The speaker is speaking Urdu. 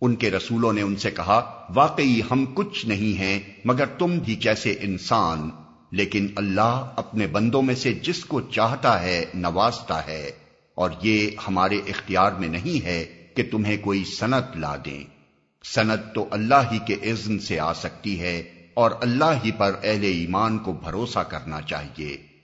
ان کے رسولوں نے ان سے کہا، واقعی ہم کچھ نہیں ہیں، مگر تم بھی جیسے انسان، لیکن اللہ اپنے بندوں میں سے جس کو چاہتا ہے، نوازتا ہے۔ اور یہ ہمارے اختیار میں نہیں ہے کہ تمہیں کوئی سنت لا دیں۔ سنت تو اللہ ہی کے اذن سے آ سکتی ہے، اور اللہ ہی پر اہل ایمان کو بھروسہ کرنا چاہیے۔